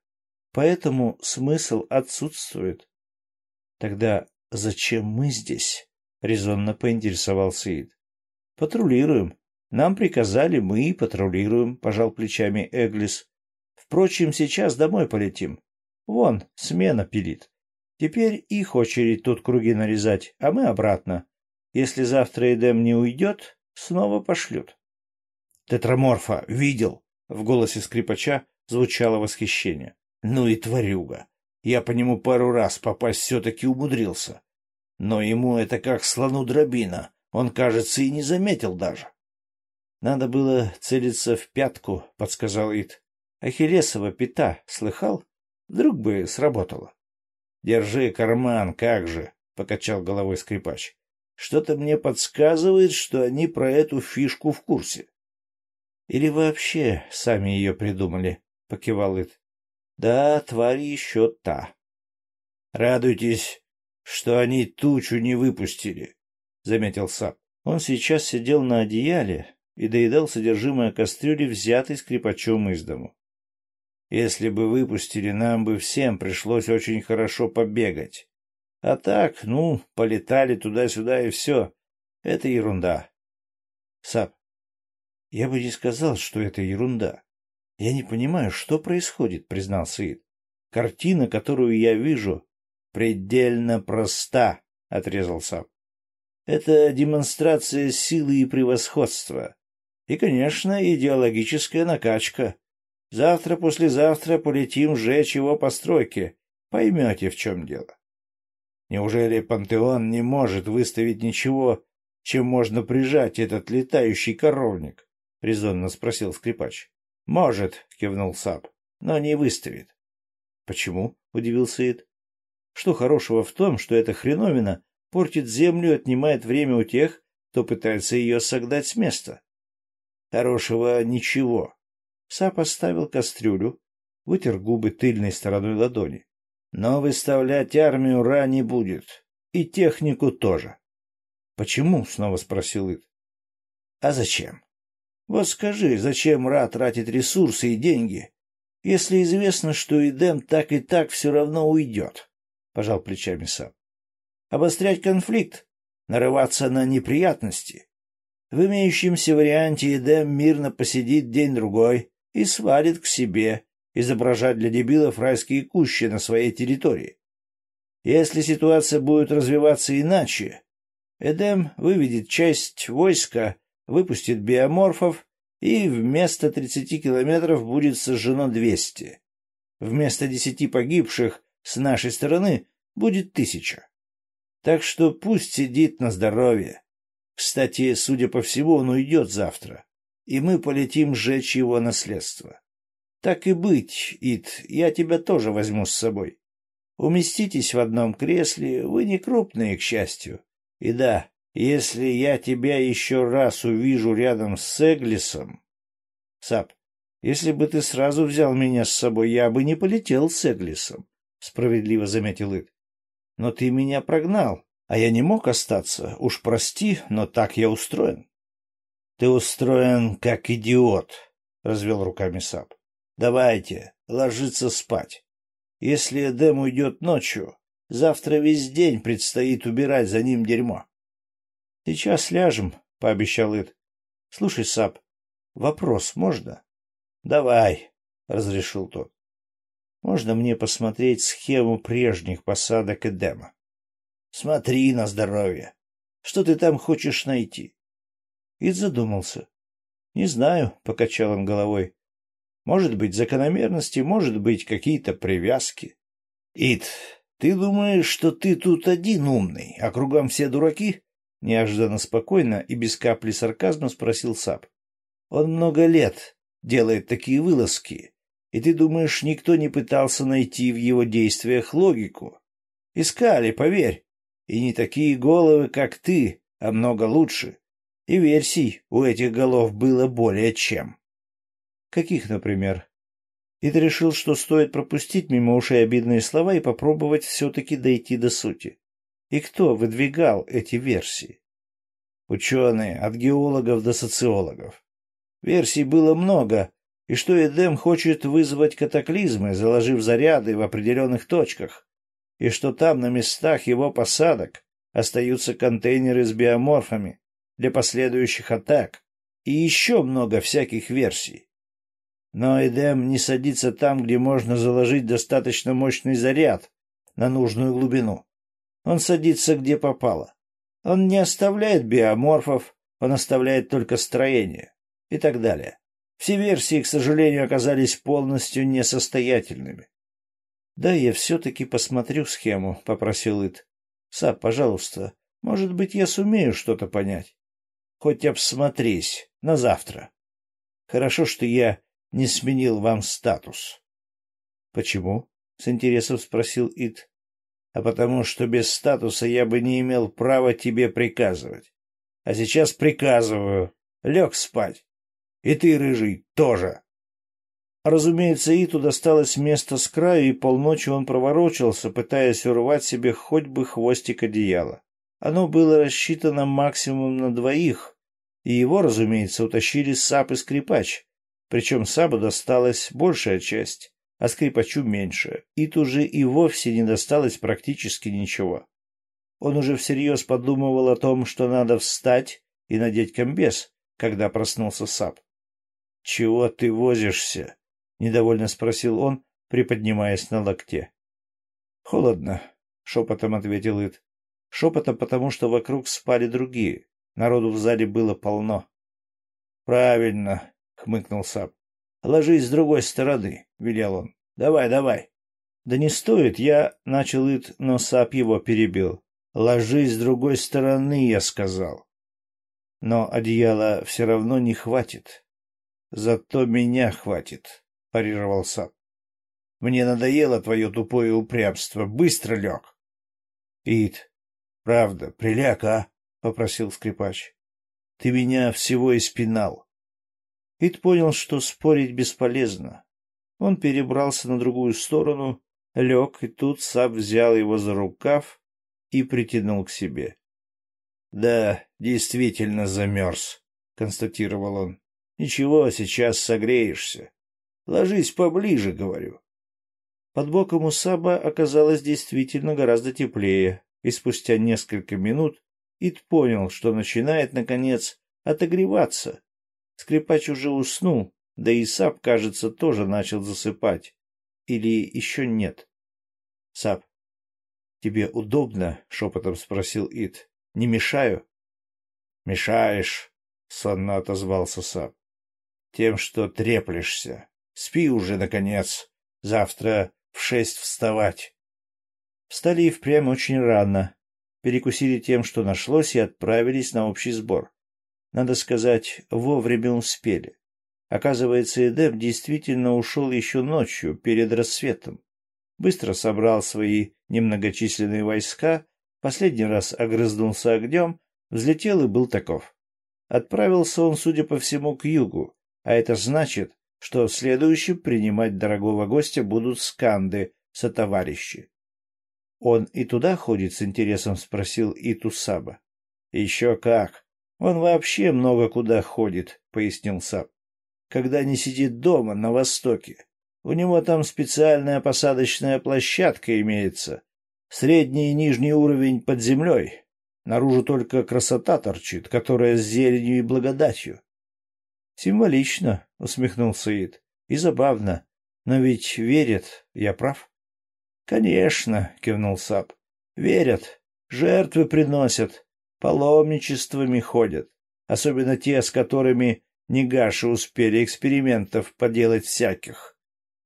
Поэтому смысл отсутствует. — Тогда зачем мы здесь? — резонно поинтересовался Ид. — Патрулируем. Нам приказали, мы и патрулируем, — пожал плечами Эглис. — Впрочем, сейчас домой полетим. Вон, смена пилит. Теперь их очередь тут круги нарезать, а мы обратно. Если завтра Эдем не уйдет, снова пошлют. — Тетраморфа, видел! В голосе скрипача звучало восхищение. «Ну и тварюга! Я по нему пару раз попасть все-таки умудрился. Но ему это как слону дробина, он, кажется, и не заметил даже». «Надо было целиться в пятку», — подсказал Ит. «Ахиллесова пята, слыхал? Вдруг бы сработало». «Держи карман, как же», — покачал головой скрипач. «Что-то мне подсказывает, что они про эту фишку в курсе». Или вообще сами ее придумали, — покивал Ит. — Да, тварь еще та. — Радуйтесь, что они тучу не выпустили, — заметил Сап. Он сейчас сидел на одеяле и доедал содержимое кастрюли, взятой скрипачом из дому. Если бы выпустили, нам бы всем пришлось очень хорошо побегать. А так, ну, полетали туда-сюда и все. Это ерунда. Сап, я бы не сказал, что это ерунда. Я не понимаю, что происходит, признался Ид. Картина, которую я вижу, предельно проста, отрезал Сап. Это демонстрация силы и превосходства. И, конечно, идеологическая накачка. Завтра-послезавтра полетим сжечь его постройки. Поймете, в чем дело. Неужели пантеон не может выставить ничего, чем можно прижать этот летающий коровник? — резонно спросил скрипач. — Может, — кивнул Сап, — но не выставит. — Почему? — удивился Ид. — Что хорошего в том, что эта хреновина портит землю и отнимает время у тех, кто пытается ее согнать с места? — Хорошего ничего. Сап поставил кастрюлю, вытер губы тыльной стороной ладони. Но выставлять армию Ра не будет. И технику тоже. — Почему? — снова спросил Ид. — А зачем? Вот скажи, зачем Ра тратит ресурсы и деньги, если известно, что Идем так и так все равно уйдет? — пожал плечами сам. — Обострять конфликт, нарываться на неприятности. В имеющемся варианте Идем мирно посидит день-другой и свалит к себе, изображать для дебилов райские кущи на своей территории. Если ситуация будет развиваться иначе, Эдем выведет часть войска, выпустит биоморфов, и вместо 30 километров будет сожжено 200. Вместо 10 погибших с нашей стороны будет тысяча. Так что пусть сидит на здоровье. Кстати, судя по всему, он уйдет завтра, и мы полетим сжечь его наследство. Так и быть, Ит, я тебя тоже возьму с собой. Уместитесь в одном кресле, вы не крупные, к счастью. И да, если я тебя еще раз увижу рядом с Эглисом... Сап, если бы ты сразу взял меня с собой, я бы не полетел с Эглисом, — справедливо заметил Ит. Но ты меня прогнал, а я не мог остаться. Уж прости, но так я устроен. — Ты устроен как идиот, — развел руками Сап. Давайте, ложиться спать. Если Эдем уйдет ночью, завтра весь день предстоит убирать за ним дерьмо. — Сейчас ляжем, — пообещал Ид. — Слушай, Сап, вопрос можно? — Давай, — разрешил тот. — Можно мне посмотреть схему прежних посадок Эдема? — Смотри на здоровье. Что ты там хочешь найти? Ид задумался. — Не знаю, — покачал он головой. Может быть, закономерности, может быть, какие-то привязки. Ит, ты думаешь, что ты тут один умный, а кругом все дураки? Неожиданно спокойно и без капли сарказма спросил Сап. Он много лет делает такие вылазки, и ты думаешь, никто не пытался найти в его действиях логику? Искали, поверь. И не такие головы, как ты, а много лучше. И версий у этих голов было более чем. Каких, например? И ты решил, что стоит пропустить мимо ушей обидные слова и попробовать все-таки дойти до сути. И кто выдвигал эти версии? Ученые, от геологов до социологов. Версий было много, и что Эдем хочет вызвать катаклизмы, заложив заряды в определенных точках, и что там на местах его посадок остаются контейнеры с биоморфами для последующих атак, и еще много всяких версий. Но Эдем не садится там, где можно заложить достаточно мощный заряд на нужную глубину. Он садится где попало. Он не оставляет биоморфов, он оставляет только строение и так далее. Все версии, к сожалению, оказались полностью несостоятельными. — Да, я все-таки посмотрю схему, — попросил Ит. — Сап, пожалуйста, может быть, я сумею что-то понять. Хоть обсмотрись на завтра. Хорошо, что я не сменил вам статус. — Почему? — с интересом спросил Ит. — А потому что без статуса я бы не имел права тебе приказывать. А сейчас приказываю. Лег спать. И ты, рыжий, тоже. Разумеется, Иту досталось место с краю, и полночи он проворочился, пытаясь урвать себе хоть бы хвостик одеяла. Оно было рассчитано максимум на двоих, и его, разумеется, утащили сап и скрипач, причем Сабу досталась большая часть, а скрипачу меньше. Ит уже и вовсе не досталось практически ничего. Он уже всерьез подумывал о том, что надо встать и надеть комбез, когда проснулся Сап. — Чего ты возишься? — недовольно спросил он, приподнимаясь на локте. — Холодно, — шепотом ответил Ит. Шепотом, потому что вокруг спали другие. Народу в зале было полно. — Правильно, — хмыкнул Сап. — Ложись с другой стороны, — велел он. — Давай, давай. — Да не стоит, я... — начал Ит, но Сап его перебил. — Ложись с другой стороны, я сказал. Но одеяла все равно не хватит. Зато меня хватит, — парировал Сап. — Мне надоело твое тупое упрямство. Быстро лег. — Ит, правда, приляг, а? — попросил скрипач. — Ты меня всего испинал. Ит понял, что спорить бесполезно. Он перебрался на другую сторону, лег, и тут Сап взял его за рукав и притянул к себе. — Да, действительно замерз, — констатировал он. — Ничего, сейчас согреешься. Ложись поближе, говорю. Под боком у Саба оказалось действительно гораздо теплее, и спустя несколько минут Ит понял, что начинает, наконец, отогреваться. Скрипач уже уснул, да и Сап, кажется, тоже начал засыпать. Или еще нет? — Сап, тебе удобно? — шепотом спросил Ит. — Не мешаю? — Мешаешь, — сонно отозвался Сап. — Тем, что треплешься. Спи уже, наконец. Завтра в шесть вставать. Встали и впрямь очень рано, перекусили тем, что нашлось, и отправились на общий сбор. Надо сказать, вовремя успели. Оказывается, Эдем действительно ушел еще ночью, перед рассветом. Быстро собрал свои немногочисленные войска, последний раз огрызнулся огнем, взлетел и был таков. Отправился он, судя по всему, к югу, а это значит, что следующим принимать дорогого гостя будут сканды, сотоварищи. — Он и туда ходит с интересом? — спросил Итусаба. — Еще как. Он вообще много куда ходит, — пояснил Саб. — Когда не сидит дома, на Востоке. У него там специальная посадочная площадка имеется. Средний и нижний уровень под землей. Наружу только красота торчит, которая с зеленью и благодатью. — Символично, — усмехнулся Ид. — И забавно. Но ведь верят, я прав? Конечно, кивнул Сап. Верят, жертвы приносят, паломничествами ходят, особенно те, с которыми негаши успели экспериментов поделать всяких.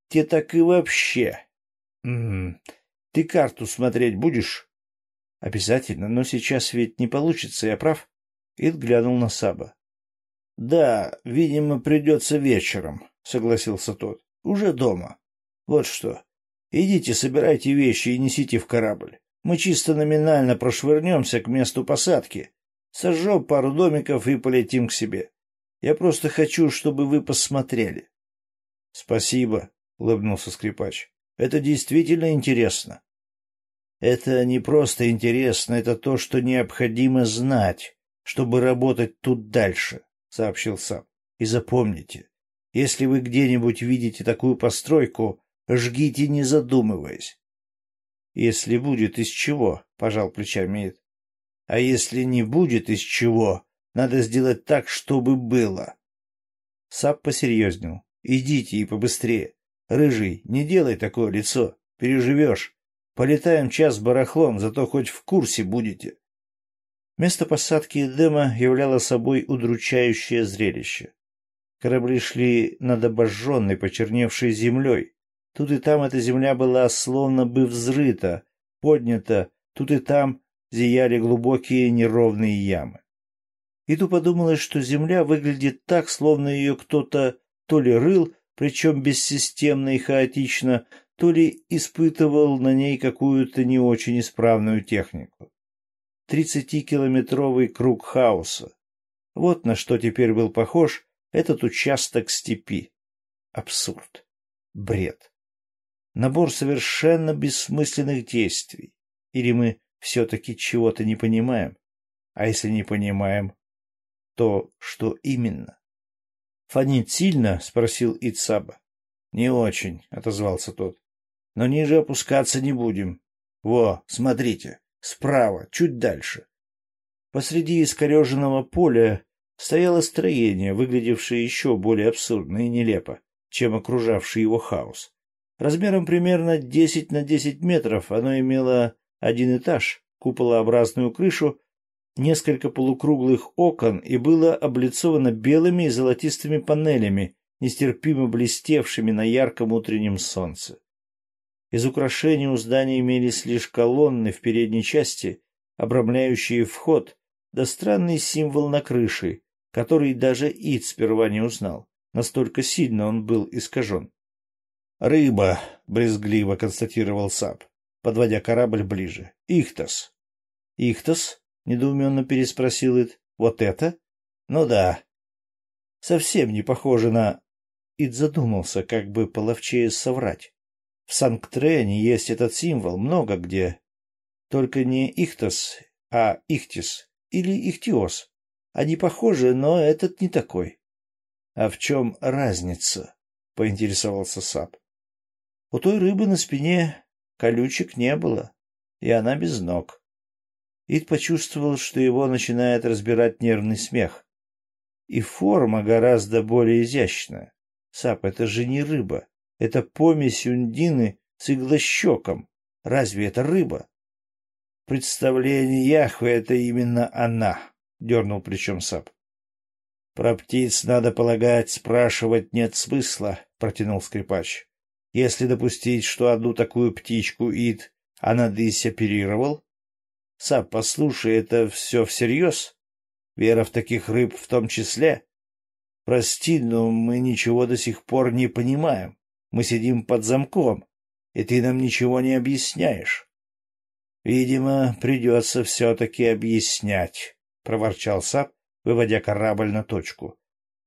Те так и вообще. М -м, ты карту смотреть будешь? Обязательно, но сейчас ведь не получится, я прав? Ид глянул на Саба. Да, видимо, придется вечером, согласился тот. Уже дома. Вот что. Идите, собирайте вещи и несите в корабль. Мы чисто номинально прошвырнемся к месту посадки, сожжем пару домиков и полетим к себе. Я просто хочу, чтобы вы посмотрели. — Спасибо, — улыбнулся скрипач. — Это действительно интересно. — Это не просто интересно, это то, что необходимо знать, чтобы работать тут дальше, — сообщил сам. — И запомните, если вы где-нибудь видите такую постройку, Жгите, не задумываясь. — Если будет из чего, — пожал плечами Эд. — А если не будет из чего, надо сделать так, чтобы было. Сап посерьезнел. — Идите и побыстрее. Рыжий, не делай такое лицо. Переживешь. Полетаем час барахлом, зато хоть в курсе будете. Место посадки Эдема являло собой удручающее зрелище. Корабли шли над обожженной, почерневшей землей, Тут и там эта земля была словно бы взрыта, поднята, тут и там зияли глубокие неровные ямы. Иду подумалось, что земля выглядит так, словно ее кто-то то ли рыл, причем бессистемно и хаотично, то ли испытывал на ней какую-то не очень исправную технику. Тридцатикилометровый круг хаоса. Вот на что теперь был похож этот участок степи. Абсурд. Бред. Набор совершенно бессмысленных действий. Или мы все-таки чего-то не понимаем? А если не понимаем, то что именно? — Фонит сильно? — спросил Ицаба. — Не очень, — отозвался тот. — Но ниже опускаться не будем. Во, смотрите, справа, чуть дальше. Посреди искореженного поля стояло строение, выглядевшее еще более абсурдно и нелепо, чем окружавший его хаос. Размером примерно 10 на 10 метров оно имело один этаж, куполообразную крышу, несколько полукруглых окон и было облицовано белыми и золотистыми панелями, нестерпимо блестевшими на ярком утреннем солнце. Из украшений у здания имелись лишь колонны в передней части, обрамляющие вход, да странный символ на крыше, который даже Ид сперва не узнал. Настолько сильно он был искажен. «Рыба», — брезгливо констатировал Сап, подводя корабль ближе. «Ихтос». «Ихтос?» — недоуменно переспросил Ид. «Вот это?» «Ну да». «Совсем не похоже на...» Ид задумался, как бы половчее соврать. В Санктрене есть этот символ много где. Только не Ихтос, а Ихтис или Ихтиос. Они похожи, но этот не такой. — А в чем разница? — поинтересовался Сап. У той рыбы на спине колючек не было, и она без ног. Ид почувствовал, что его начинает разбирать нервный смех. И форма гораздо более изящная. Сап, это же не рыба. Это помесь ундины с иглощеком. Разве это рыба? Представление Яхве — это именно она. — дернул плечом Сап. — Про птиц, надо полагать, спрашивать нет смысла, — протянул скрипач. — Если допустить, что одну такую птичку Ид Анадысь оперировал... Сап, послушай, это все всерьез? Вера в таких рыб в том числе? Прости, но мы ничего до сих пор не понимаем. Мы сидим под замком, и ты нам ничего не объясняешь. Видимо, придется все-таки объяснять. — проворчал Сап, выводя корабль на точку.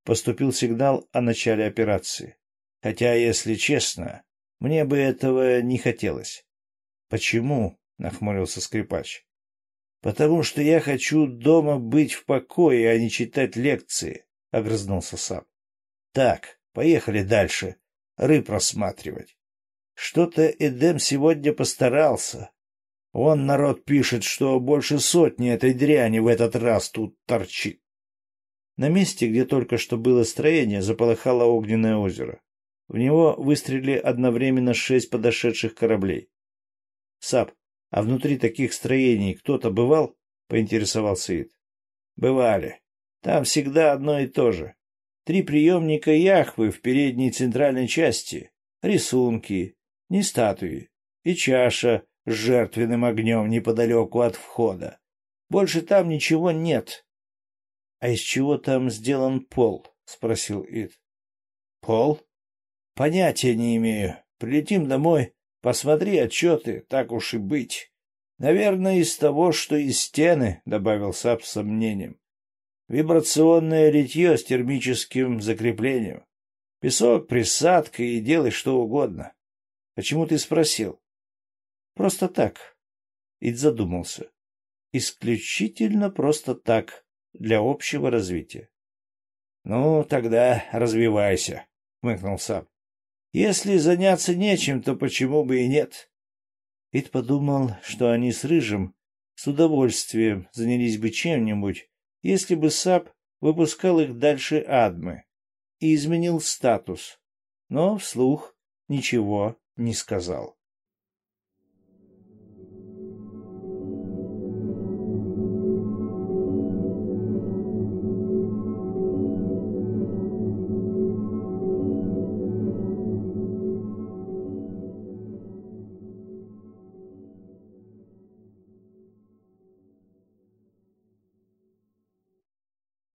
Поступил сигнал о начале операции. Хотя, если честно, мне бы этого не хотелось. — Почему? — нахмурился скрипач. — Потому что я хочу дома быть в покое, а не читать лекции, — огрызнулся Сап. — Так, поехали дальше. Рыб рассматривать. Что-то Эдем сегодня постарался. Он, народ, пишет, что больше сотни этой дряни в этот раз тут торчит. На месте, где только что было строение, заполыхало огненное озеро. В него выстрелили одновременно шесть подошедших кораблей. — Сап, а внутри таких строений кто-то бывал? — поинтересовался Ид. — Бывали. Там всегда одно и то же. Три приемника Яхвы в передней центральной части, рисунки, не статуи, и чаша с жертвенным огнем неподалеку от входа. Больше там ничего нет. — А из чего там сделан пол? — спросил Ид. — Пол? — Понятия не имею. Прилетим домой, посмотри отчеты, так уж и быть. — Наверное, из того, что из стены, — добавил Сап с сомнением. — Вибрационное литье с термическим закреплением. Песок, присадка и делай что угодно. Почему ты спросил? Просто так. Ид задумался. Исключительно просто так, для общего развития. — Ну, тогда развивайся, — хмыкнул Сап. — Если заняться нечем, то почему бы и нет? Ид подумал, что они с Рыжим с удовольствием занялись бы чем-нибудь, если бы Сап выпускал их дальше Адмы и изменил статус, но вслух ничего не сказал.